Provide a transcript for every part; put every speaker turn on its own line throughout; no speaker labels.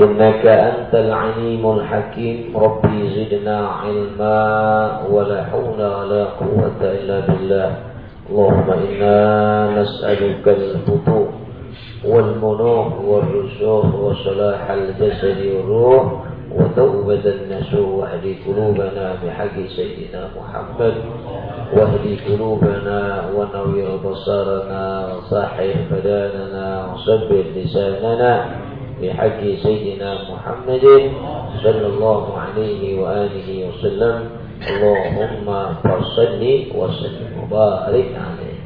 إنك أنت العليم الحكيم. ربي زدنا علما ولا حول ولا قوة إلا بالله. اللهم إنا نسألك الفتوح والمنوح والرسوخ وصلاح الجسد والروح وتوبة النسوح واهد قلوبنا بحق سيدنا محمد. واهد قلوبنا ونوير بصارنا وصحح بداننا وصبر لساننا. بحق سيدنا محمد صلى الله عليه وآله وسلم اللهم فصل وسلم وبارك عليه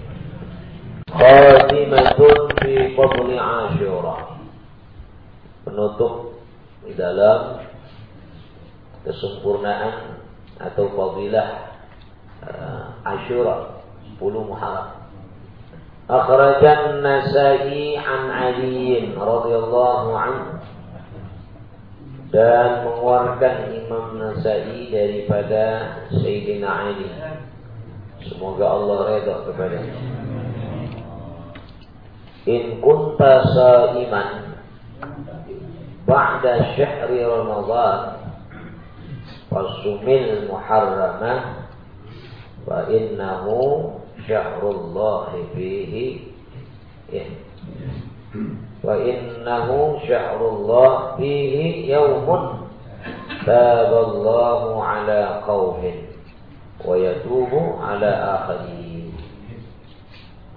خاتمة في فضل عاشوراء penutup di dalam kesempurnaan atau fadilah uh, Asyura 10 Muharram أخرج النسائي عن علي رضي الله عنه dan mengeluarkan Imam Nasai daripada Sayyidina Ali. Semoga Allah redha kepada In kunta saiman ba'da syahri Ramadan fasumil muharramah wa innahu syahrullah fihi. Ya. wa innahu syahrullah fihi yaumun taballahu ala qaumin wa yatubu ala akharin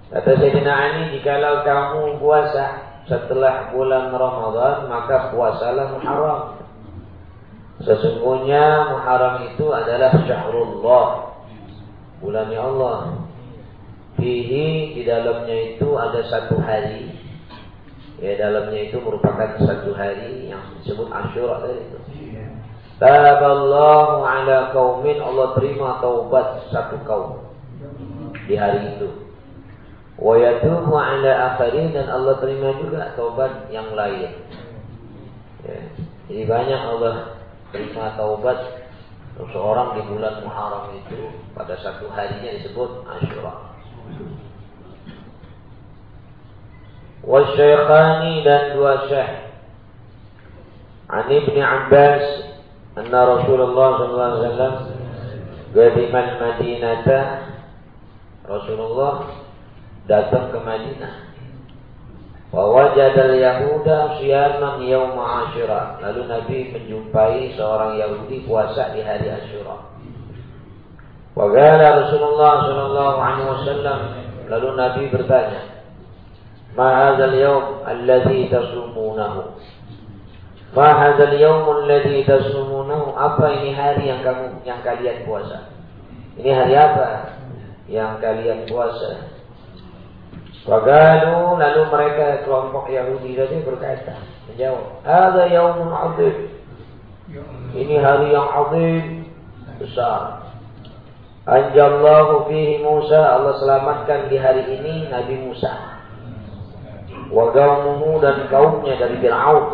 kata Sayyidina Ali jikalau kamu puasa setelah bulan Ramadan maka puasalah Muharram. Sesungguhnya Muharram itu adalah syahrullah bulannya Allah Fihi di dalamnya itu ada satu hari. Ya dalamnya itu merupakan satu hari yang disebut Asyura tadi itu. Taballahu ala kaumin Allah terima taubat satu kaum di hari itu. Wa yatubu ala akharin dan Allah terima juga taubat yang lain. Ya. Jadi banyak Allah terima taubat seseorang di bulan Muharram itu pada satu harinya disebut Asyura. Wasyaikhani dan dua syekh. An Ibn Abbas Anna Rasulullah SAW Gadiman Madinata. Rasulullah datang ke Madinah. Wawajadal Yahuda siyaman yawma Ashura. Lalu Nabi menjumpai seorang Yahudi puasa di hari Ashura Wagala Rasulullah sallallahu alaihi wasallam lalu Nabi bertanya, "Ma hadzal yawm alladhi tasumunahu?" Ma hadzal yawm alladhi tasumunahu? Apa ini hari yang kamu yang kalian puasa? Ini hari apa yang kalian puasa? Wagalu lalu mereka kelompok Yahudi tadi berkata, menjawab, "Hadza yaumun 'adzim." Ini hari yang azim besar. Anjallahu fihi Musa. Allah selamatkan di hari ini Nabi Musa. Wa qaumuhu dan kaumnya dari Firaun.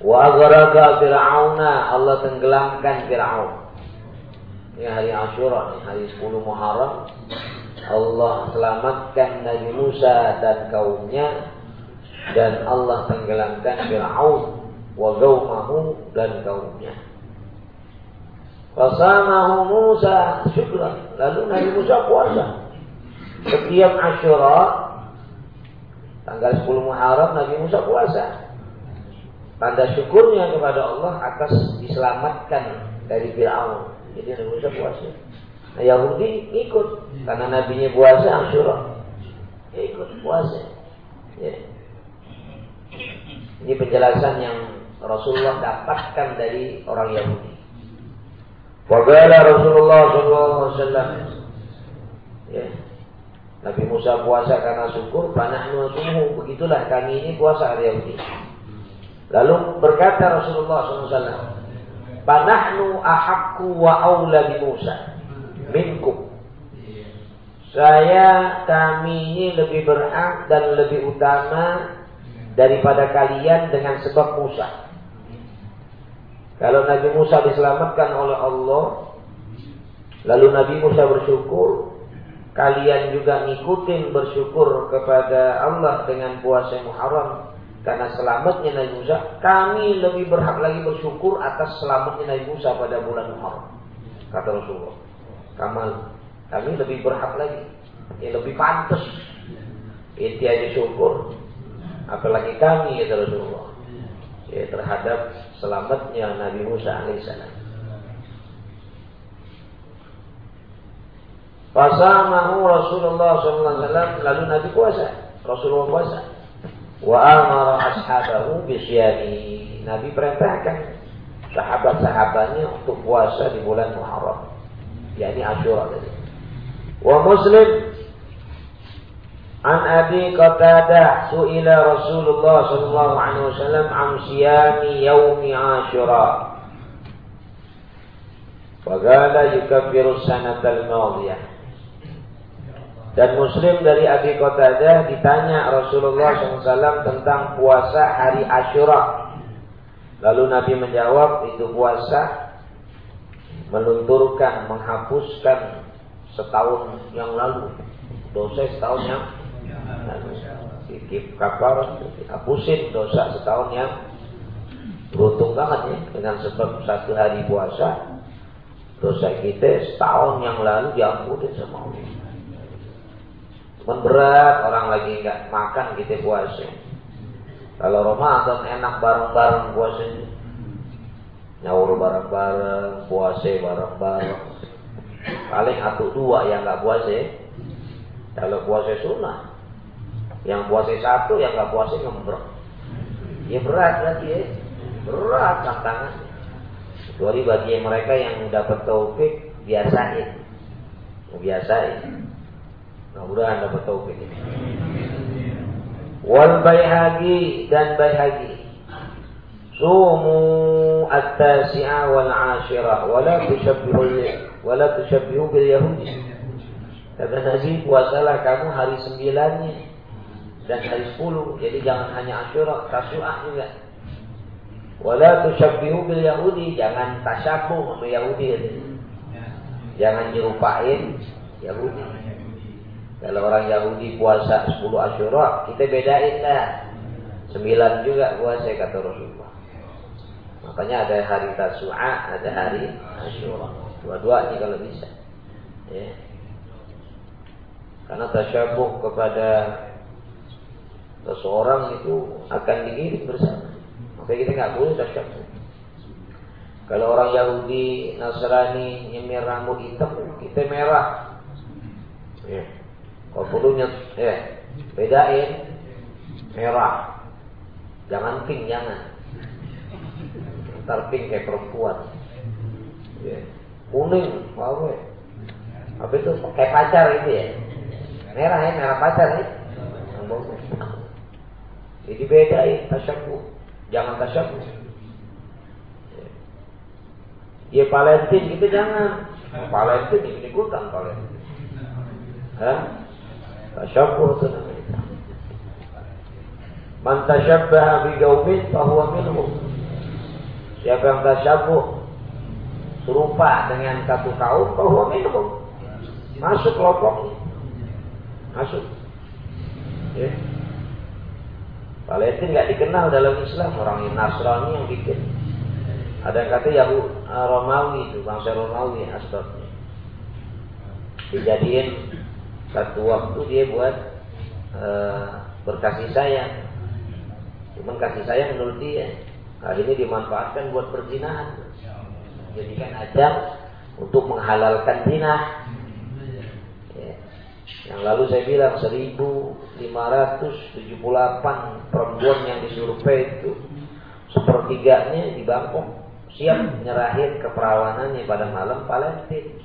Wa aghraqa Firauna. Allah tenggelamkan Firaun. Ini hari Ashura ini hari 10 Muharram. Allah selamatkan Nabi Musa dan kaumnya. Dan Allah tenggelamkan Firaun. Wa qaumahu dan kaumnya Fasamahu Musa syukran. Lalu Nabi Musa puasa. Setiap Ashura tanggal 10 Muharram Nabi Musa puasa. Tanda syukurnya kepada Allah atas diselamatkan dari Fir'aun. Jadi Nabi Musa puasa. Nah Yahudi ikut karena nabinya puasa Ashura. Ikut puasa. Ya. Ini penjelasan yang Rasulullah dapatkan dari orang Yahudi. Wagala Rasulullah SAW. Ya. Nabi Musa puasa karena syukur, panahnu suhu. Begitulah kami ini puasa hari Yahudi. Lalu berkata Rasulullah SAW, Panahnu ahakku wa aula bi Musa minkum. Saya kami ini lebih berhak dan lebih utama daripada kalian dengan sebab Musa. Kalau Nabi Musa diselamatkan oleh Allah, lalu Nabi Musa bersyukur, kalian juga ngikutin bersyukur kepada Allah dengan puasa Muharram karena selamatnya Nabi Musa, kami lebih berhak lagi bersyukur atas selamatnya Nabi Musa pada bulan Muharram. Kata Rasulullah. Kamal, kami lebih berhak lagi. Ya lebih pantas. Inti aja syukur. Apalagi kami, kata Rasulullah. Ya, terhadap selamatnya Nabi Musa alaihissalam. Fasamahu Rasulullah SAW lalu Nabi puasa. Rasulullah puasa. Wa amara ashabahu bisyami. Nabi perintahkan sahabat-sahabatnya untuk puasa di bulan Muharram. yakni Asyura tadi. Wa Muslim An Abi Qatadah suila Rasulullah sallallahu alaihi wasallam an siyami yaumi Asyura. Faqala yukaffiru sanatal madiyah. Dan Muslim dari Abi Qatadah ditanya Rasulullah SAW tentang puasa hari Ashura. Lalu Nabi menjawab itu puasa melunturkan, menghapuskan setahun yang lalu dosa setahun yang. Sikip kapal hapusin dosa setahun yang beruntung banget ya dengan sebab satu hari puasa dosa kita setahun yang lalu diampuni sama Allah. Cuman berat orang lagi nggak makan kita puasa. Kalau Ramadan enak bareng-bareng puasanya. Nyaur bareng-bareng, puasa bareng-bareng. Paling satu dua yang nggak puasa. Kalau puasa sunnah, yang puasa satu yang nggak puasa ngembrok. Ya berat lagi ya. Berat tantangannya. Kecuali bagi mereka yang dapat taufik biasain. Biasain. Mudah-mudahan dapat taufik ini. Wal Baihaqi dan Baihaqi. Sumu at-tasi'a wal 'ashirah wa la tushabbihu wa bil yahudi. Kata Nabi, puasalah kamu hari sembilannya dan hari sepuluh. Jadi jangan hanya Asyura, Tasu'ah juga. Wala tushabbihu bil yahudi, jangan tasyabuh sama Yahudi. Jangan nyerupain Yahudi. Kalau orang Yahudi puasa 10 Asyura, kita bedain lah. 9 juga puasa kata Rasulullah. Makanya ada hari Tasu'a, ada hari Asyura. Dua-dua ini kalau bisa. Ya. Karena tasyabuh kepada seseorang itu akan diiring bersama. Maka kita nggak boleh tasyabuh. Kalau orang Yahudi, Nasrani nyemir rambut hitam, kita merah. Ya. Kalau bulunya eh bedain merah. Jangan pink, jangan. Ntar pink kayak perempuan. Ya. Kuning, apa Apa itu kayak pacar itu ya? Merah ya, merah pacar ya. Jadi bedain tasyabuh. Jangan tasyabuh. Ya Valentine gitu jangan. Valentine ikut-ikutan Valentine. Hah? Tasyabuh itu namanya. Man tasyabbaha bi qaumin fahuwa minhum. Siapa yang tasyabuh serupa dengan satu kaum fahuwa minhum. Masuk kelompok Masuk. Ya. Palestina nggak dikenal dalam Islam orang Nasrani yang bikin. Ada yang kata Yahudi Romawi itu bangsa Romawi asbabnya. Dijadiin satu waktu dia buat uh, berkasih sayang. Cuman kasih sayang menurut dia ini dimanfaatkan buat perzinahan. Jadikan ajang untuk menghalalkan zina. Ya. Yang lalu saya bilang 1578 perempuan yang disurvei itu sepertiganya di Bangkok siap menyerahin keperawanannya pada malam Palestina.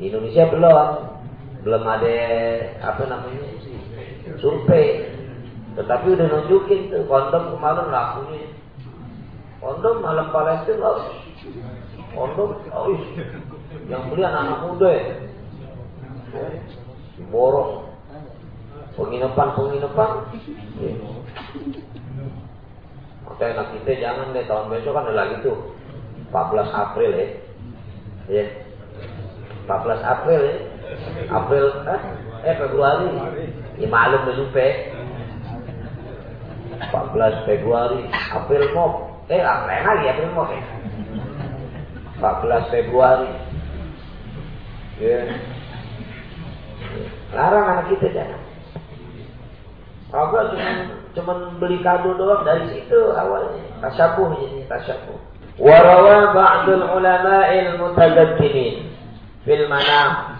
Di Indonesia belum belum ada apa namanya survei tetapi udah nunjukin tuh kondom kemarin lakunya kondom malam Palestina bagus Pondok, oh, yang beli anak-anak muda ya. Borong. Penginapan-penginapan. Makanya anak kita jangan deh tahun besok kan ada lagi tuh. 14 April ya. Ya. 14 April ya. April eh, eh Februari. Ya malum lupa. 14 Februari, April mau Eh, apa lagi April mau ya. 14 Februari. Ya. Larang anak kita jangan. Apa cuma cuma beli kado doang dari situ awalnya. Tasyabuh jadi tasyabuh. Warawa ba'dul ulama'il mutaqaddimin fil manam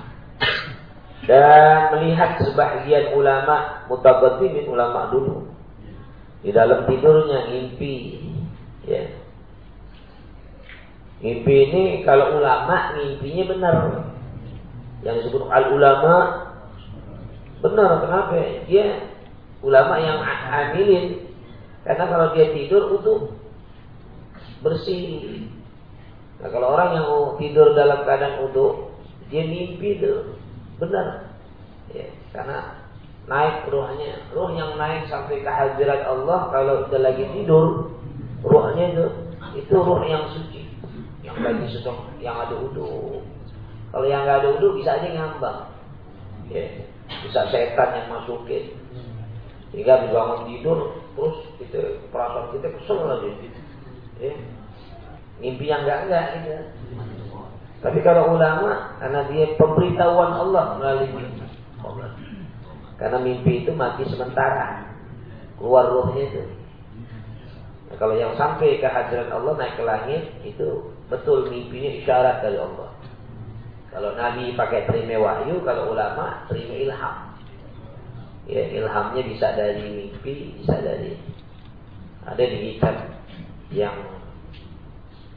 dan melihat sebagian ulama mutaqaddimin ulama dulu di dalam tidurnya mimpi ya mimpi ini kalau ulama mimpinya benar yang disebut al ulama benar kenapa? Dia ulama yang amilin karena kalau dia tidur untuk bersih. Nah kalau orang yang tidur dalam keadaan untuk dia mimpi itu benar. Ya karena naik ruhnya. Ruh yang naik sampai ke hadirat Allah kalau dia lagi tidur ruhnya itu itu ruh yang suci. Yang lagi sedang yang ada udu kalau yang nggak ada udu bisa aja ngambang. Ya bisa setan yang masukin sehingga dibangun tidur terus kita perasaan kita kesel lagi ya mimpi yang enggak enggak gitu tapi kalau ulama karena dia pemberitahuan Allah melalui mimpi. Karena mimpi itu mati sementara. Keluar ruhnya itu. Nah, kalau yang sampai ke hadirat Allah naik ke langit itu betul mimpinya isyarat dari Allah. Kalau Nabi pakai terima wahyu, kalau ulama terima ilham. Ya, ilhamnya bisa dari mimpi, bisa dari ada di kitab yang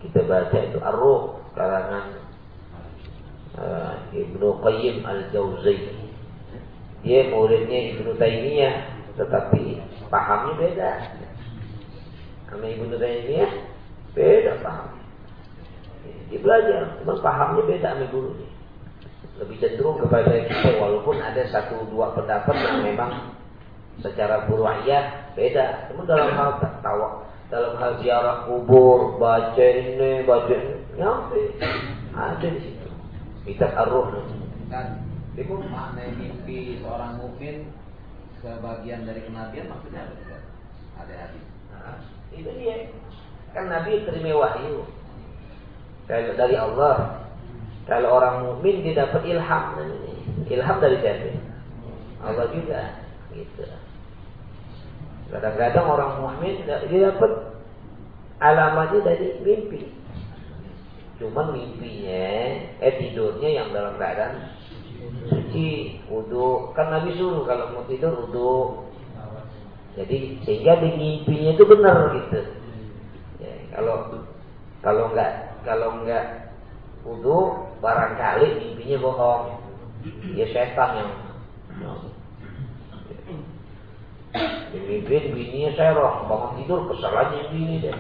kita baca itu Ar-Ruh karangan uh, Ibnu Qayyim Al-Jauzai. Dia muridnya Ibnu Taimiyah, tetapi pahamnya beda. Sama Ibnu Taimiyah beda paham. Dia belajar, cuma pahamnya beda sama gurunya. Lebih cenderung kepada kita walaupun ada satu dua pendapat yang memang secara buru'iyah beda. Cuma dalam hal tawa, dalam hal ziarah kubur, baca ini, baca ini, nyampe. Ada di situ. Kitab Ar-Ruh.
Dan itu makna mimpi seorang mukmin sebagian dari kenabian maksudnya apa? Ada hadis.
Nah, itu dia. Kan Nabi terima wahyu. Kalau dari Allah. Kalau orang mukmin dia dapat ilham. Ilham dari siapa? Allah juga. Gitu. Kadang-kadang orang mukmin dia dapat alamatnya dari mimpi. Cuman mimpinya, eh tidurnya yang dalam keadaan suci, wudhu. Kan Nabi suruh kalau mau tidur wudhu. Jadi sehingga di mimpinya itu benar gitu. Ya, kalau kalau enggak kalau enggak wudhu barangkali mimpinya bohong. Ya setan yang Mimpi bininya serong, bangun tidur kesal aja bini deh.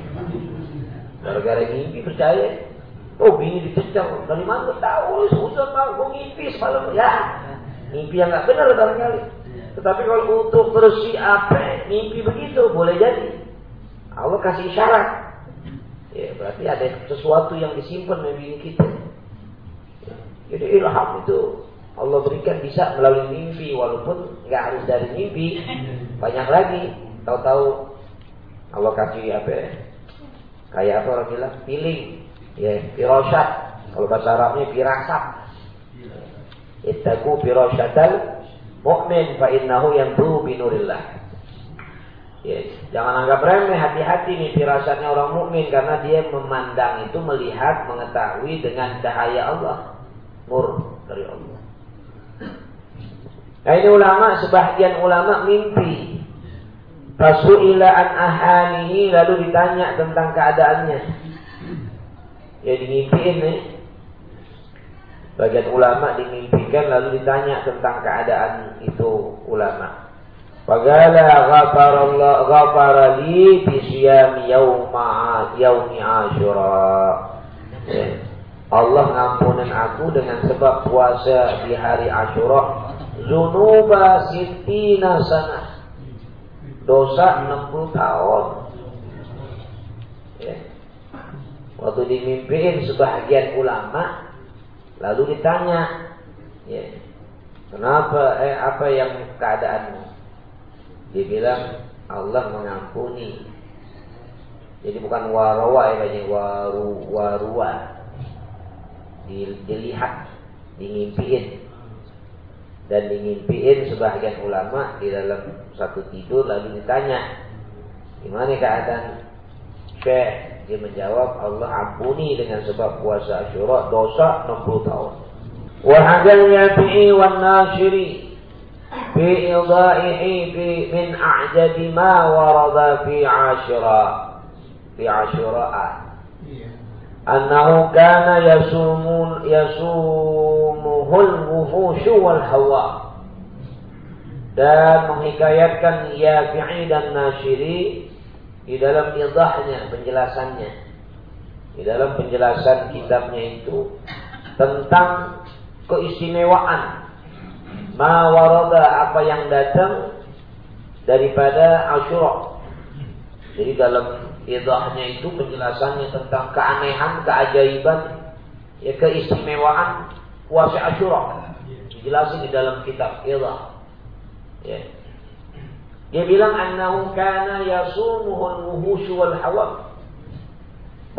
Gara-gara mimpi percaya, Oh bini dicecang. Dari mana tahu? Sudah tahu. Gue ngimpi semalam. Ya. Mimpi yang nggak benar barangkali. Tetapi kalau untuk bersih apa, mimpi begitu boleh jadi. Allah kasih isyarat. Ya, berarti ada sesuatu yang disimpan di bini kita. Jadi ilham itu Allah berikan bisa melalui mimpi walaupun nggak harus dari mimpi banyak lagi tahu-tahu Allah kasih apa ya? kayak apa orang bilang feeling Ya, firasat. Kalau bahasa Arabnya firasat. Ittaku firasyatal mu'min fa innahu yanzuru bi Ya, jangan anggap remeh, hati-hati nih firasatnya orang mukmin karena dia memandang itu melihat, mengetahui dengan cahaya Allah, nur dari Allah. Nah ini ulama, sebagian ulama mimpi. Fasu'ila an ahanihi lalu ditanya tentang keadaannya ya dimimpiin nih. Bagian ulama dimimpikan lalu ditanya tentang keadaan itu ulama. Ghafarallah ghafara li bi siyam yauma yaumi asyura. Ya. Allah ngampunin aku dengan sebab puasa di hari Ashura. Zunuba sitina sana. Dosa 60 tahun. Ya. Waktu dimimpiin sebahagian ulama, lalu ditanya, ya, kenapa, eh, apa yang keadaanmu? Dia bilang, Allah mengampuni. Jadi bukan warawa ya banyak waru warua dilihat, dimimpiin. Dan dimimpiin sebagian ulama di dalam satu tidur lalu ditanya, gimana keadaan Syekh? Dia menjawab, Allah ampuni dengan sebab puasa Asyura dosa 60 tahun. Wahadal yafi'i wan nashiri fi idaihi fi min a'jabi ma warada fi Asyura fi Asyura أنه كان يصوم يصومه الوحوش والهوى dan menghikayatkan Yafi'i dan Nashiri di dalam idahnya, penjelasannya. Di dalam penjelasan kitabnya itu tentang keistimewaan ma warada apa yang datang daripada Asyura. Jadi dalam idahnya itu penjelasannya tentang keanehan, keajaiban, ya keistimewaan puasa Asyura. Dijelasin di dalam kitab idah. Ya. Dia bilang annahu kana yasumuhul wuhush wal hawam.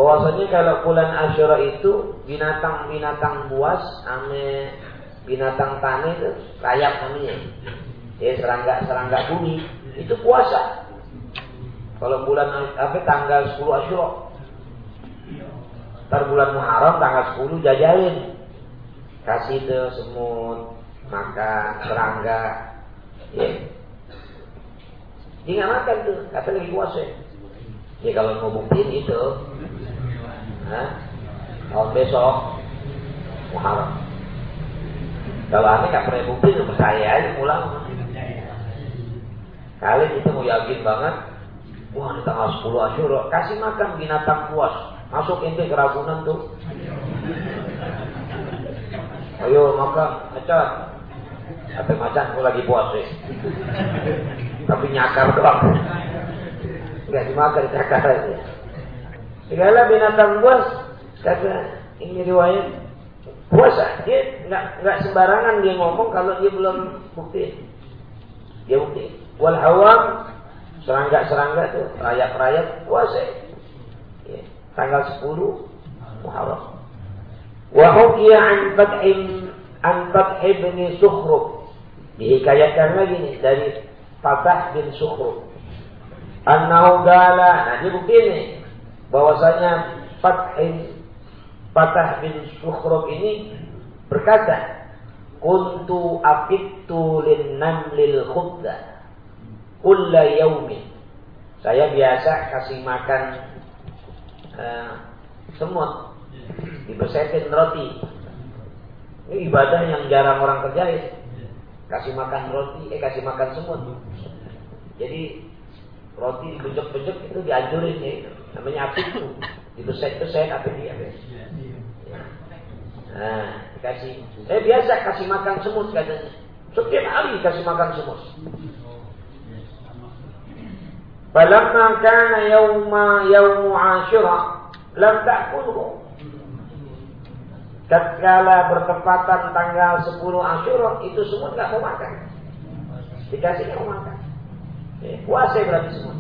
Bahwasanya kalau bulan Asyura itu binatang-binatang buas ame binatang tanah itu rayap namanya. Ya serangga-serangga bumi itu puasa. Kalau bulan apa tanggal 10 Asyura. Ntar bulan Muharram tanggal 10 jajalin. Kasih itu semut, makan, serangga. Ya. Dia makan tuh, kata lagi puasa. Ya kalau mau buktiin itu, nah, tahun besok Muharram. Kalau aneh nggak pernah buktiin, percaya aja pulang. Kali kita mau yakin banget, Wah ini tanggal 10 Asyura, kasih makan binatang puas. Masuk ente ke Ragunan tuh. Ayo makan, macan. Tapi macan aku lagi puas sih. Tapi nyakar doang. Enggak dimakan, nyakar aja. Segala binatang buas, kata ini riwayat puasa. Dia nggak nggak sembarangan dia ngomong kalau dia belum bukti. Dia bukti. Wal awam serangga-serangga itu rayap-rayap puasa. Ya, tanggal 10 Muharram. Wa hukiya an Fathim an Fath bin Sukhrub. Dihikayatkan lagi nih dari Fatah bin Sukhrub. Annahu gala, nah dia bukti ini bahwasanya Fathim Fatah bin Sukhrub ini berkata, "Kuntu afitu lin namlil khuddah." kulla yaumin. Saya biasa kasih makan uh, semut, dibersetin roti. Ini ibadah yang jarang orang kerjain. Kasih makan roti, eh kasih makan semut. Jadi roti dibejek-bejek itu dianjurin ya. Namanya api itu. Dibeset-beset apa dia. Nah, dikasih. Saya biasa kasih makan semut katanya. Setiap hari kasih makan semut. Falamma kana yawma yawmu Ashura lam ta'kulhu. Tatkala bertepatan tanggal 10 Ashura itu semua nggak mau makan. Dikasih nggak mau makan. Ya, puasa berarti semua.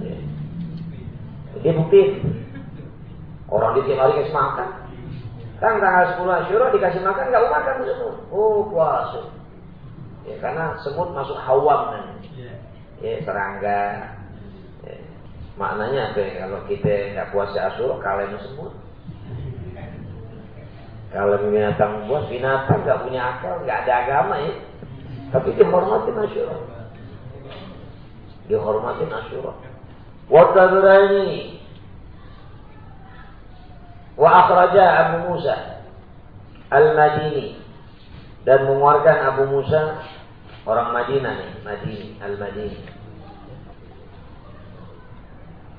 Ya. Dia bukti. Orang di tiap hari kasih makan. Kan tanggal 10 Ashura dikasih makan nggak makan semua. Oh puasa. Ya, karena semut masuk hawam nanti ya. Serangga. Ya. maknanya apa ya? Kalau kita nggak puasa asur kalian semut. Kalau binatang buas binatang nggak punya akal nggak ada agama ya. Tapi dihormati asyura. Dihormati asyura. Wa tabrani wa akhraja Abu Musa al-Madini dan mengeluarkan Abu Musa Orang Madinah nih, Madini, Al-Madini.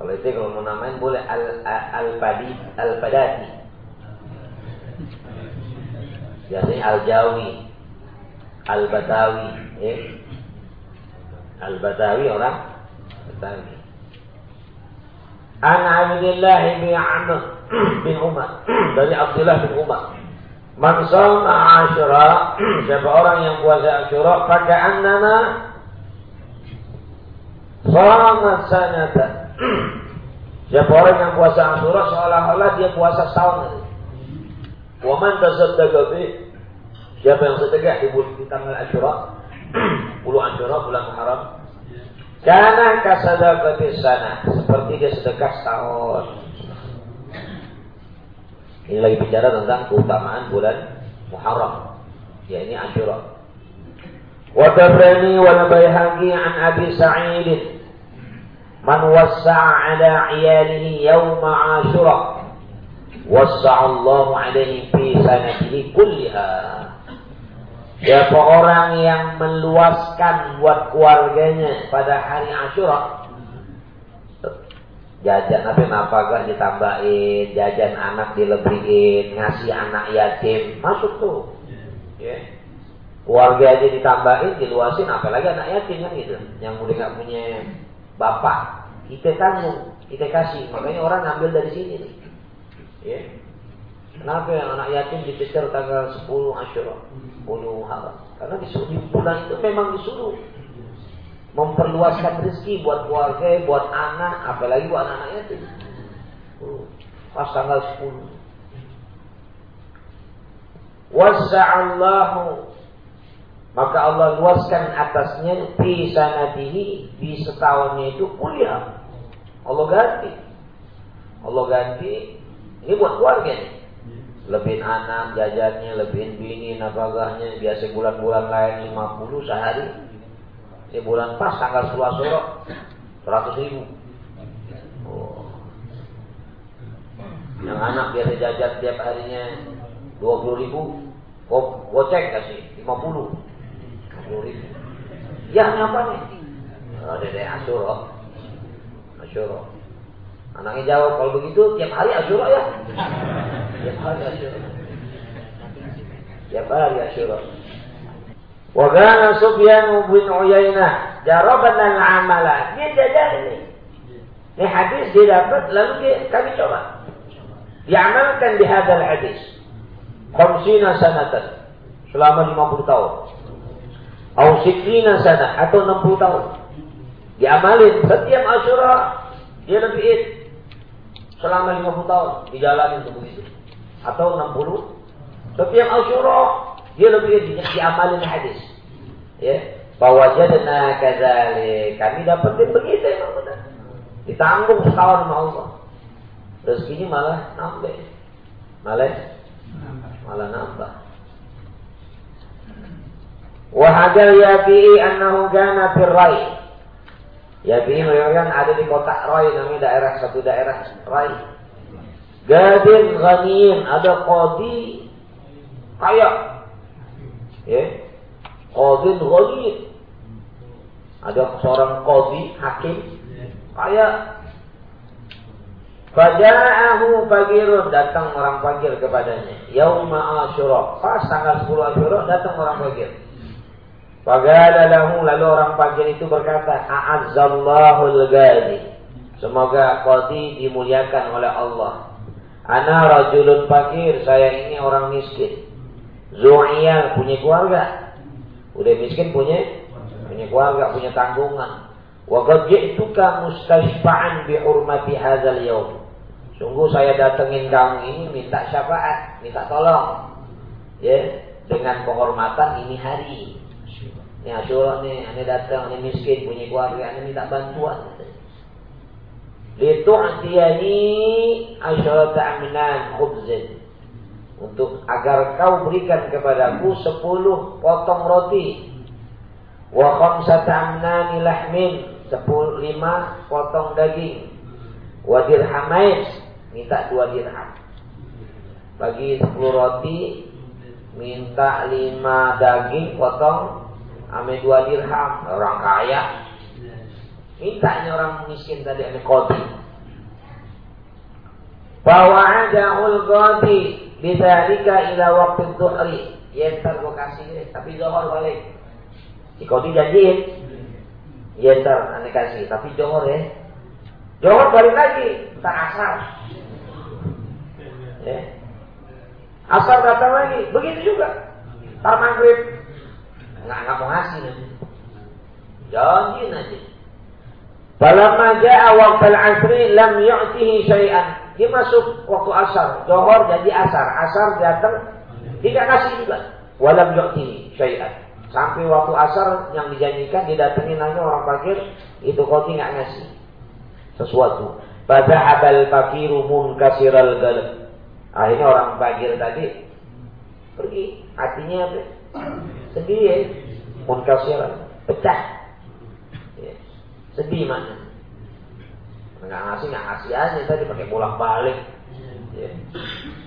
Kalau itu kalau mau namain boleh Al Al Padi Al Padati. biasanya Al-Jawi, Al-Batawi, eh. Al-Batawi orang Batawi. An Abdullah bin Amr bin Umar dari Abdullah bin Umar. Man sama Asyura, siapa orang yang puasa Asyura, pada annana sama sanata. Siapa orang yang puasa Asyura seolah-olah dia puasa setahun. Wa man tasaddaqa Siapa yang sedekah di tanggal Asyura? bulan Asyura, bulan Muharram. Karena kasadaqati sana, seperti dia sedekah setahun. Ini lagi bicara tentang keutamaan bulan Muharram. Ya ini Asyura. Wa tabrani wa Baihaqi an Abi Sa'id man wassa'a ala 'iyalihi yawma Asyura wassa'a Allah 'alaihi fi sanatihi kulliha. Siapa orang yang meluaskan buat keluarganya pada hari Asyura, jajan apa nafkah ditambahin, jajan anak dilebihin, ngasih anak yatim, masuk tuh. Ya. Keluarga aja ditambahin, diluasin, apalagi anak yatim kan gitu, yang udah nggak punya bapak, kita tanggung, kita kasih, makanya orang ngambil dari sini nih. Ya. Kenapa yang anak yatim dikejar tanggal 10 Asyura? 10 Muharram. Karena disuruh di bulan itu memang disuruh memperluaskan rezeki buat keluarga, buat anak, apalagi buat anak yatim. Pas tanggal 10. Wasa'allahu maka Allah luaskan atasnya di sanatihi di setahunnya itu kuliah. Allah ganti. Allah ganti. Ini buat keluarga nih lebih anak jajannya, lebih bini nafkahnya, biasa bulan-bulan lain 50 sehari. Ini bulan pas tanggal 10 Asyura 100 ribu. Oh. Yang anak biasa jajan tiap harinya 20 ribu, oh, goceng kasih 50. 50 ribu. Ya apa nih? Oh, dede Asyura. Asyura. Anaknya jawab, kalau begitu tiap hari Asyura ya. Tiap hari Asyura. Tiap hari Asyura. Wa kana Sufyan bin Uyainah jaraban al-amala. Dia jajan ini. Ini hadis dia dapat lalu kami coba. Diamalkan di hadal hadis. Khamsina sanatan. Selama 50 tahun. Au siklina sana atau 60 tahun. Diamalin setiap Asyura dia lebih selama 50 tahun dijalani untuk begitu. Atau 60. Setiap Asyura dia lebih diamalin hadis. Ya, bahwa jadna kadzalik. Kami dapetin begitu memang benar. Ditanggung setahun sama Allah. Rezekinya malah nambah. Malah malah nambah. Wahadal yabi'i annahu kana firrai Yabi meriwayatkan ada di kota Rai namanya daerah satu daerah Rai. Gadin Ghaniin ada kodi kaya. Ya. Qadin Ghaniin. Ada seorang kodi hakim kaya. Faja'ahu fagirun datang orang pagir kepadanya. Yauma Asyura. Pas tanggal 10 Asyura datang orang pagir. Fagala lahu lalu orang pagi itu berkata, A'azzallahu al-ghadi. Semoga qadi dimuliakan oleh Allah. Ana rajulun fakir, saya ini orang miskin. Zu'iyal punya keluarga. Udah miskin punya punya keluarga, punya tanggungan. Wa qad ji'tuka mustashfa'an bi hurmati hadzal yaum. Sungguh saya datengin kamu ini minta syafaat, minta tolong. Ya, dengan penghormatan ini hari. Ini Asyura nih, ini datang, ini miskin, punya keluarga, ini minta bantuan. Litu'tiyani asyara ta'minan khubzin. Untuk agar kau berikan kepadaku sepuluh potong roti. Wa khamsata amnani lahmin. Sepuluh lima potong daging. Wa dirhamain. Minta dua dirham. Bagi sepuluh roti. Minta lima daging potong ame dua dirham orang kaya mintanya orang miskin tadi ame kodi bahwa ada ulgodi bidzalika ila waktu dhuhri ya ntar gue kasih. Tapi Johor balik. Janjiin. Ya ntar aneh kasih. Tapi Johor ya. Johor balik lagi. Ntar asal. Ya. Asal datang lagi. Begitu juga. Ntar maghrib. Nggak, nggak mau ngasih nanti. Janjiin aja. Falamma ja'a waqtal asri lam yu'tihi syai'an. Dia masuk waktu asar, johor jadi asar, asar datang tidak kasih juga. Walam yu'tihi syai'an. Sampai waktu asar yang dijanjikan didatengin nanya orang fakir, itu kau tidak ngasih sesuatu. Pada abal fakiru munkasiral galab. Akhirnya orang fakir tadi pergi, hatinya apa? Sedih ya, munkasiral, pecah. Sedih mana? Nggak ngasih, nggak ngasih aja tadi pakai bolak balik. Ya.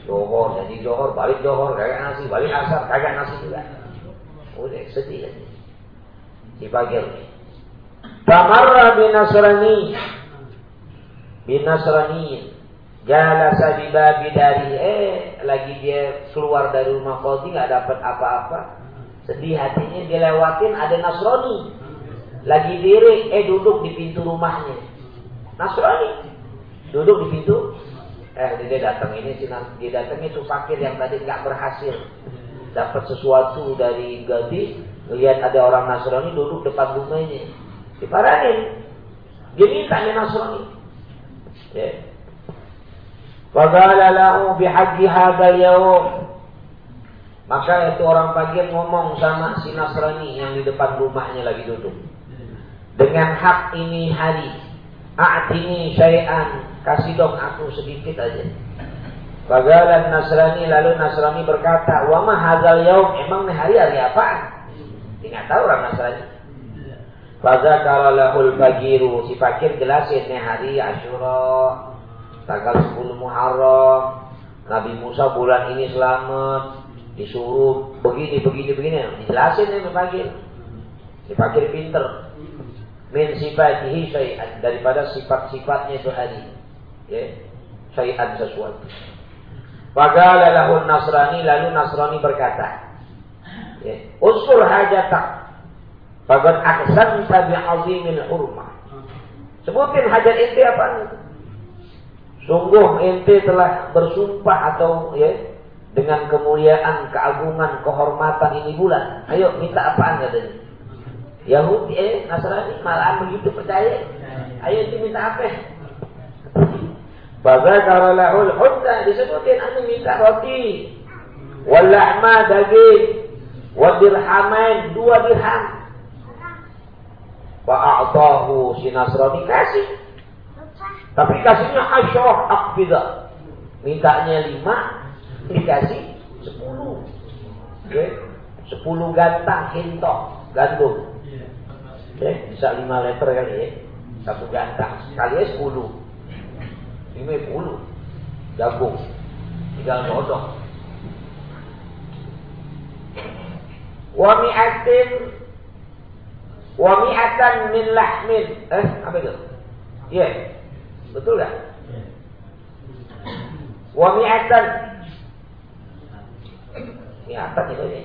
Johor, jadi Johor, balik Johor, kagak ngasih, balik asar, kagak ngasih juga. Udah sedih aja. Bagel nih. Tamarra bin Nasrani bin Nasrani Jalasa di babi dari eh lagi dia keluar dari rumah Qadhi nggak dapat apa-apa. Sedih hatinya dia lewatin ada Nasrani lagi diri, eh duduk di pintu rumahnya. Nasrani. Duduk di pintu. Eh dia datang ini dia datang itu fakir yang tadi nggak berhasil. Dapat sesuatu dari gadis lihat ada orang Nasrani duduk depan rumahnya diparahin dia minta dia Nasrani. Ya. Fagala lahu bihaqi hadal yaum maka itu orang pagi ngomong sama si Nasrani yang di depan rumahnya lagi duduk. Dengan hak ini hari a'tini syai'an kasih dong aku sedikit aja Bagalan Nasrani lalu Nasrani berkata, "Wa ma yaum? Emang nih hari hari apa?" Tidak tahu orang Nasrani. Fadzakara lahul fagiru. Si fakir jelasin nih hari Asyura tanggal 10 Muharram. Nabi Musa bulan ini selamat. Disuruh begini begini begini. Dijelasin nih fakir. Si fakir pinter min sifatihi syai'an daripada sifat-sifatnya itu hari ya syai'an sesuatu Fagala lahun Nasrani lalu Nasrani berkata ya uskur hajatak Fakat aksan tabi azimil hurmah Sebutin hajat inti apa Sungguh inti telah bersumpah atau ya dengan kemuliaan, keagungan, kehormatan ini bulan. Ayo minta apaan katanya? Yahudi, eh, Nasrani malah begitu percaya. Ayo diminta apa? Fadzakara lahul hudda disebutin anu minta roti. Walahma daging. Wadirhamain dua dirham. Fa'a'tahu si Nasrani kasih. Tapi kasihnya asyah akbida. Mintanya lima, dikasih sepuluh. Okay. Sepuluh gantang hintok gandum. Ya, bisa lima liter kali ya. Satu gantang. Kali ya sepuluh. Lima puluh. Jagung. Tinggal godok. Wa mi'atin Wa mi'atan min lahmin. Eh, apa itu? Iya. Yeah. Betul gak? Wa mi'atan. Mi'atan itu ya.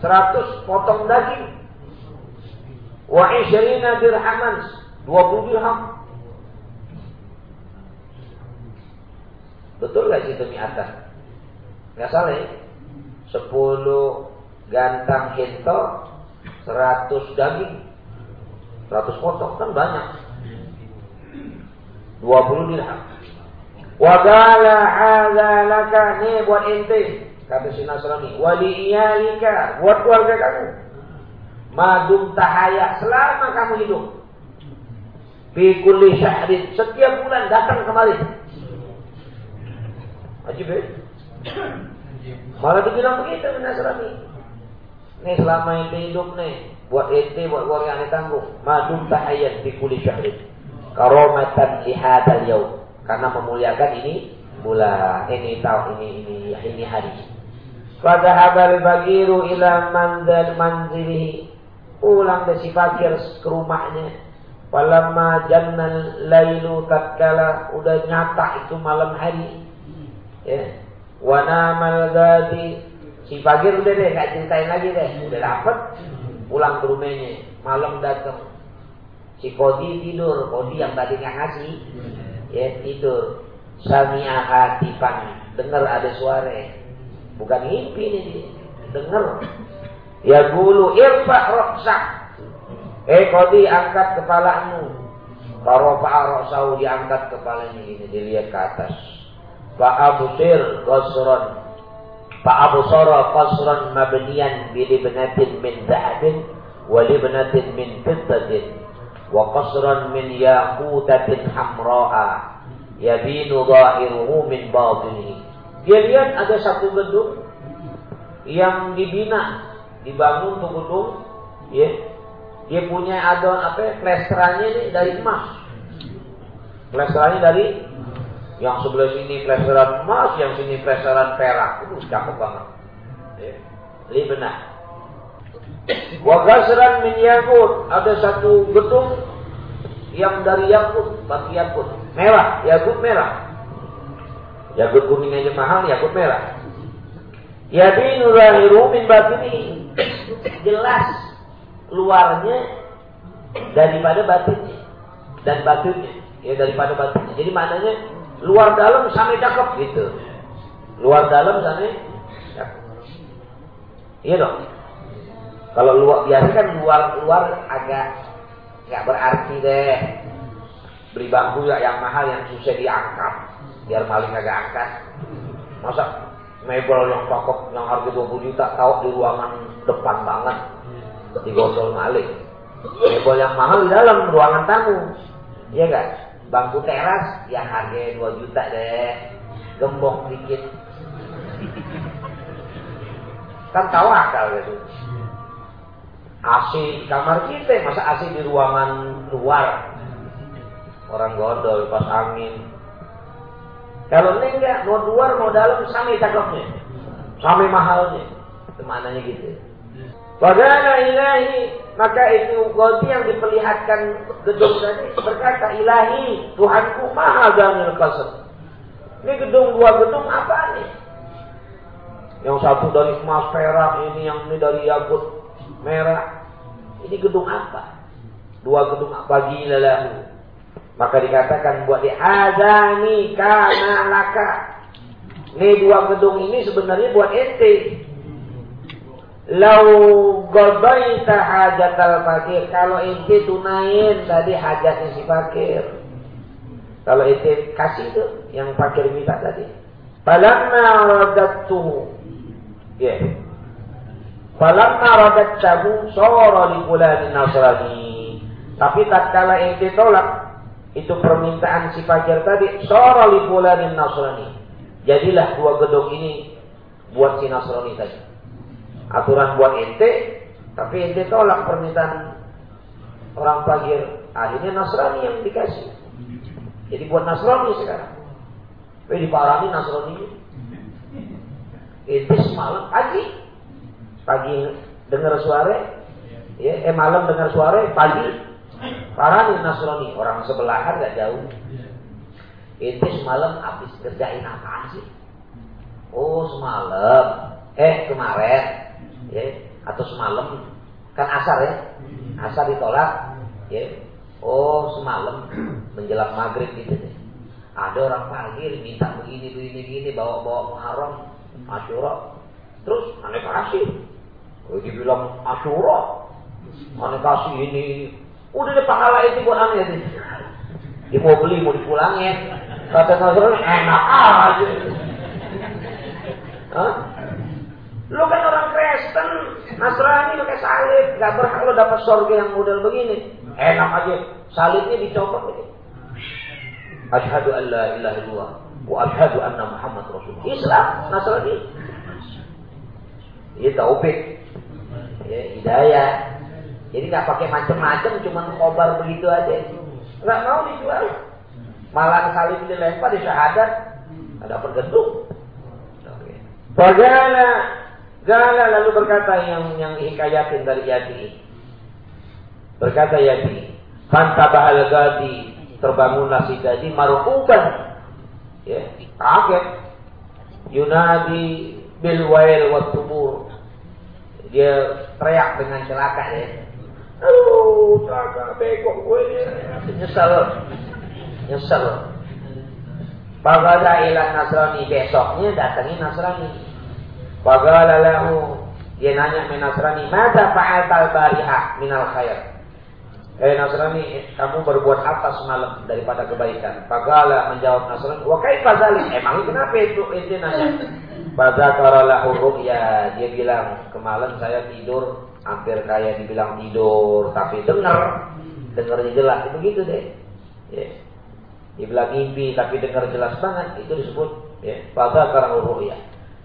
Seratus potong daging. Wa isyarina dirhaman. 20 dirham. Betul gak situ mi'atan? Gak salah ya? 10 gantang hinto, 100 daging. 100 potong kan banyak. 20 dirham. Wa qala hadza laka nih buat ente kata si Nasrani. Wali iyalika buat keluarga kamu. Madum tahaya selama kamu hidup. Fi kulli syahrin setiap bulan datang kemari. Wajib ya? Malah dibilang begitu Nasrani. Nih selama ente hidup nih, buat ente buat keluarga ente tanggung. Madum tahayat fi kulli syahrin. Karomatan lihadal yaum. Karena memuliakan ini bulan ini tahun ini ini ini hari. Fadhahabal bagiru ila manzal manzilihi pulang dari si fakir ke rumahnya. Walamma jannal lailu tatkala udah nyata itu malam hari. Ya. Wanamal gadi si Fagir udah deh, nggak ceritain lagi deh. Udah dapet, pulang ke rumahnya. Malam datang. Si Kodi tidur, Kodi yang tadi nggak ngasih, ya tidur. Sami'a hatifan, dengar ada suara. Bukan mimpi ini, dengar. Ya gulu irfa' Roksa, Eh kodi angkat kepalamu. Farofa'a roksahu diangkat kepalanya ini dilihat ke atas. Fa'abusir gosron. Fa'abusara qasran mabniyan bilibnatin min da'abin. Wali benatin min fiddatin. Wa qasron min yakutatin hamra'a. Yabinu zahiruhu min batinihi. Dia lihat ada satu gedung yang dibina dibangun tuh gedung ya dia punya ada apa plesterannya ini dari emas plesterannya dari yang sebelah sini plesteran emas, yang sini plesteran perak. Itu cakep banget. Ya. Ini benar. Wagasran min yakut. Ada satu gedung yang dari yakut, batu yakut. Merah, yakut merah. Yakut kuning aja mahal, yakut merah. Yadinu zahiru min batini. Jelas luarnya daripada batinnya dan batinnya ya daripada batinnya. Jadi maknanya luar dalam sampai cakep gitu. Luar dalam sampai cakep. Iya dong. Kalau luar biasa kan luar luar agak nggak berarti deh. Beli bambu ya yang mahal yang susah diangkat biar maling agak angkat. Masa mebel yang cakep yang harga 20 juta tahu di ruangan depan banget digosol maling. Mebel yang mahal di dalam ruangan tamu. Iya kan? bangku teras yang harga 2 juta deh gembok dikit kan tahu akal gitu AC di kamar kita masa AC di ruangan luar orang godol pas angin kalau ini enggak mau luar mau dalam sama cakepnya sama mahalnya semananya gitu Wadana ilahi maka itu Godi yang diperlihatkan gedung tadi berkata ilahi Tuhanku maha ganil kasar. Ini gedung dua gedung apa nih? Yang satu dari emas perak ini yang ini dari yakut merah. Ini gedung apa? Dua gedung apa gila lahu. Maka dikatakan buat di adani kana laka. Ini dua gedung ini sebenarnya buat ente. Lau gobaita hajat al fakir. Kalau ente tunain tadi hajatnya si fakir. Kalau ente kasih tuh yang fakir minta tadi. Falamma radatu. Ya. Yeah. Falamma radatahu sora li fulani nasrani. Tapi tatkala ente tolak itu permintaan si fakir tadi sora li fulani nasrani. Jadilah dua gedung ini buat si Nasrani tadi aturan buat ente, tapi ente tolak permintaan orang pagir. Akhirnya Nasrani yang dikasih. Jadi buat Nasrani sekarang. Tapi diparani Nasrani. Ente semalam pagi. Pagi dengar suara. Ya, eh malam dengar suara, pagi. Parani Nasrani. Orang sebelahan gak jauh. Ente semalam habis kerjain apa sih? Oh semalam. Eh kemarin. Ya. Atau semalam. Kan asar ya? Asar ditolak. Ya. Oh semalam menjelang maghrib gitu deh. Ada orang pagi minta begini begini begini bawa bawa muharram asyura. Terus aneh kasih. Oh, dibilang asyura? Aneh kasih ini. Udah deh pahala itu buat aneh ini dia mau beli mau dipulangin kata Nasrani enak aja Hah? Lu kan orang Kristen, Nasrani pakai salib, gak berhak lo dapat surga yang model begini. Enak aja, salibnya dicopot gitu. Ashadu an la ilaha illallah wa ashadu anna Muhammad Rasulullah. Islam, Nasrani. Ini taufik. Ya, hidayah. Jadi nggak pakai macam-macam, cuma kobar begitu aja. Nggak mau dijual. Malah salib dilempar di syahadat, ada pergeduk. Bagaimana Gala lalu berkata yang yang hikayatin dari Yadi. Berkata Yadi, bahal gadi terbangunlah si gadi marukuban. Ya, kaget. Yunadi bil wail wa tubur. Dia teriak dengan celaka ya. Aduh, bekok gue ini. Nyesel. Nyesel. Bagala ila Nasrani besoknya datangi Nasrani. Bagala lahu dia nanya ke Nasrani, "Mada fa'altal bariha minal khair?" Eh Nasrani, kamu berbuat apa semalam daripada kebaikan? Bagala menjawab Nasrani, "Wa kaifa zalik?" Emang kenapa itu ente nanya? Fadzakara lahu ya Dia bilang, "Kemarin saya tidur hampir kayak dibilang tidur, tapi dengar. Dengarnya jelas." Itu begitu deh. Ya. Dibilang mimpi tapi dengar jelas banget, itu disebut ya, fadzakara ya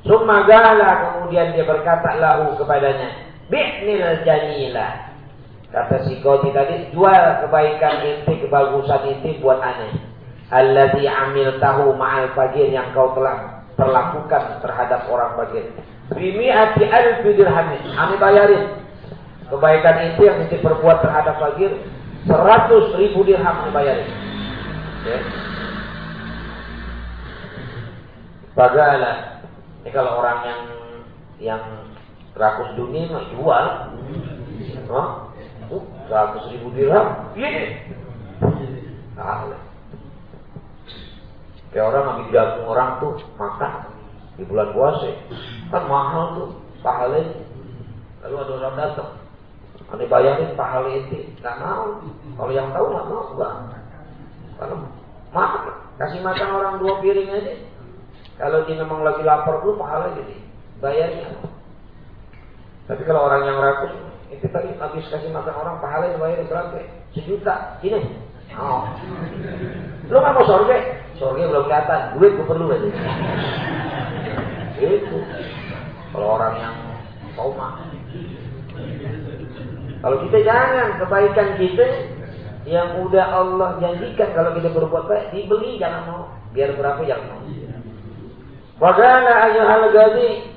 Summa gala kemudian dia berkata lahu kepadanya, Bi'nil janilah. Kata si Koti tadi, jual kebaikan inti, kebagusan inti buat aneh. Alladhi amil tahu ma'al fagir yang kau telah perlakukan terhadap orang fagir. Bimi'ati alfi dirhamin. Aneh bayarin. Kebaikan inti yang inti perbuat terhadap fagir, seratus ribu dirham bayarin. Ya. Ini kalau orang yang yang rakus dunia mah jual, oh, ratus ribu dirham, iya, nah, Kayak orang lagi jagung orang tuh makan di bulan puasa, kan mahal tuh pahalanya. Lalu ada orang datang, ada bayarin pahala itu, nggak mau. Kalau yang tahu nggak mau, enggak. Kalau makan, kasih makan orang dua piring aja, kalau dia memang lagi lapar dulu pahala jadi bayarnya. Tapi kalau orang yang rakus, itu tadi habis kasih makan orang pahala yang bayar berapa? Sejuta, ini. Oh. Lu nggak mau sorge? Sorge belum kelihatan, duit gue perlu aja. Itu. Kalau orang yang mah. Kalau kita jangan kebaikan kita yang udah Allah janjikan kalau kita berbuat baik dibeli jangan mau biar berapa jangan mau. Wagana ayuhal gadi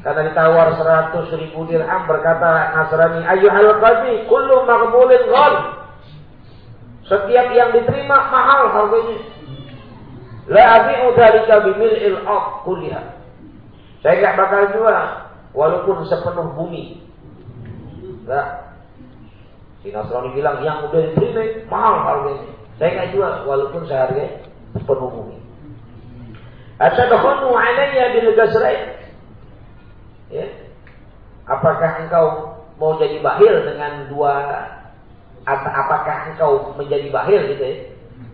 Kata ditawar seratus ribu dirham berkata Nasrani ayuhal gadi kullu makbulin ghal Setiap yang diterima mahal harganya La abi'u dhalika bimil'il aq kuliah Saya gak bakal jual Walaupun sepenuh bumi Enggak Si Nasrani bilang yang udah diterima mahal harganya Saya gak jual walaupun seharga sepenuh bumi Atadkhulu alayya bil gasrain? Ya. Apakah engkau mau jadi bahil dengan dua apakah engkau menjadi bahil gitu ya?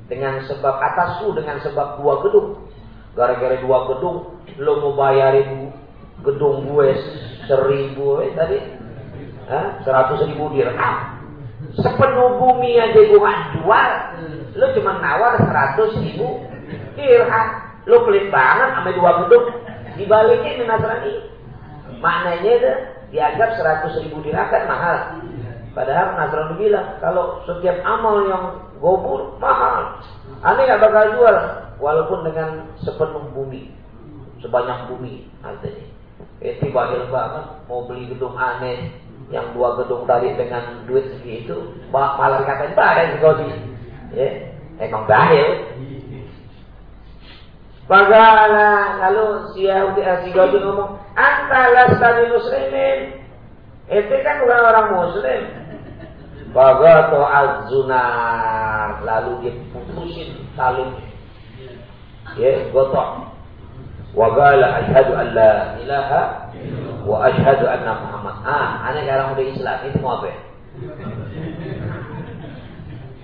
Dengan sebab atasku dengan sebab dua gedung. Gara-gara dua gedung lo mau bayarin gedung gue seribu eh, tadi seratus ribu dirham sepenuh bumi aja gue jual lo cuma nawar seratus ribu dirham Lu pelit banget sama dua gedung. Dibaliknya ini Nasrani. Maknanya itu dianggap seratus ribu dirham kan mahal. Padahal Nasrani bilang kalau setiap amal yang gobur mahal. Aneh gak bakal jual walaupun dengan sepenuh bumi, sebanyak bumi artinya. Itu bahil banget mau beli gedung aneh yang dua gedung tadi dengan duit segitu malah katain badai si Ya, emang bahil. Bagaimana lalu si Yahudi eh, si Yahudi ngomong, "Anta lastani muslimin." Itu kan bukan orang muslim. Bagato azunar lalu diputusin talung. Ya, gotok. Wagala ashadu an la ilaha wa ashadu anna Muhammad. Ah, aneh sekarang udah Islam itu mau apa?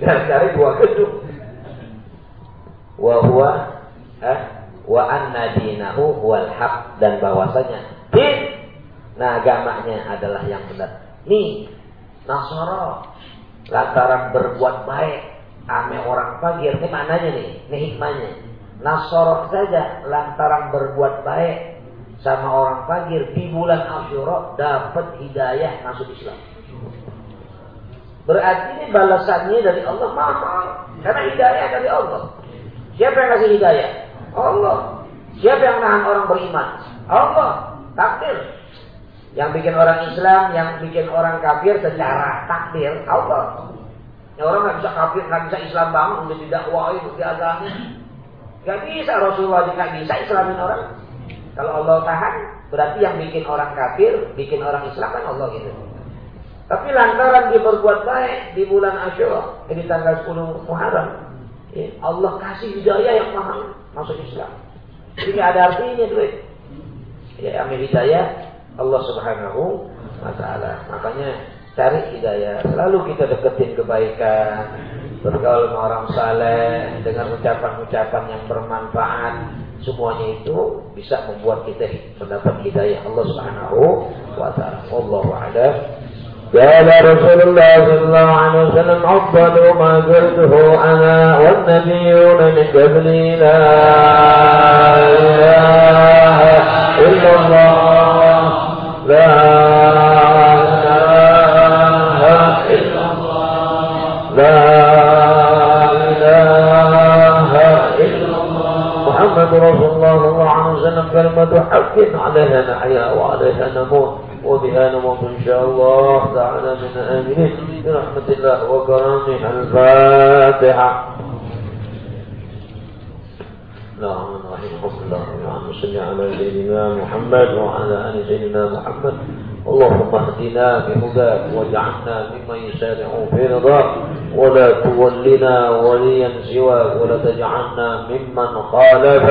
Cari dua gedung. Wahua eh, wa anna dinahu wal haq dan bahwasanya din nah agamanya adalah yang benar. Nih Nasara lantaran berbuat baik ame orang pagir ini maknanya nih, ini hikmahnya. Nasara saja lantaran berbuat baik sama orang pagir di bulan Asyura dapat hidayah masuk Islam. Berarti ini balasannya dari Allah mahal. Karena hidayah dari Allah. Siapa yang kasih hidayah? Allah. Siapa yang nahan orang beriman? Allah. Takdir. Yang bikin orang Islam, yang bikin orang kafir secara takdir Allah. Ya orang nggak bisa kafir, nggak bisa Islam bangun, udah tidak wah itu agama. Gak bisa Rasulullah nggak bisa Islamin orang. Kalau Allah tahan, berarti yang bikin orang kafir, bikin orang Islam kan Allah gitu. Tapi lantaran dia berbuat baik di bulan Asyura, di tanggal 10 Muharram, ya, Allah kasih hidayah yang mahal masuk Islam. Jadi ada artinya duit. Ya, ambil hidayah Allah Subhanahu wa taala. Makanya cari hidayah. Selalu kita deketin kebaikan, bergaul sama orang saleh dengan ucapan-ucapan yang bermanfaat semuanya itu bisa membuat kita mendapat hidayah Allah Subhanahu wa taala. Wallahu a'lam. قال رسول الله صلى الله عليه وسلم أفضل ما قلته أنا والنبيون من قبلي لا إله إلا الله كلمة حق عليها نحيا وعليها نموت وبها نموت إن شاء الله تعالى من آمنين برحمة الله وكرمه الفاتحة اللهم الرحيم بسم الله اللهم صل على سيدنا محمد وعلى آل سيدنا محمد. اللهم اهدنا بهداك واجعلنا ممن يسارع في رضاك. ولا تولنا وليا سواك ولا تجعلنا ممن خالف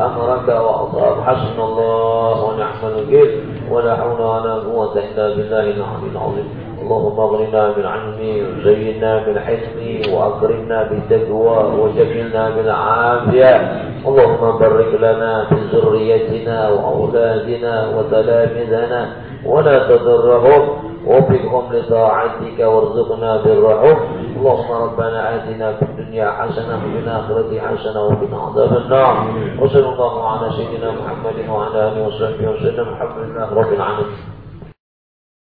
أمرك واصاب حسن الله ونعم الوكيل. ولا حول ولا قوة إلا بالله العلي العظيم. اللهم أغننا بالعلم وزينا بالحلم وأكرمنا بالتقوى وجملنا بالعافية. اللهم بارك لنا في ذريتنا وأولادنا وتلامذنا ولا تضرهم وفقهم لطاعتك وارزقنا برهم. اللهم ربنا آتنا في الدنيا حسنة وفي الآخرة حسنة وقنا عذاب النار. وصلى الله على سيدنا محمد وعلى آله وصحبه وسلم. الحمد لله رب العالمين.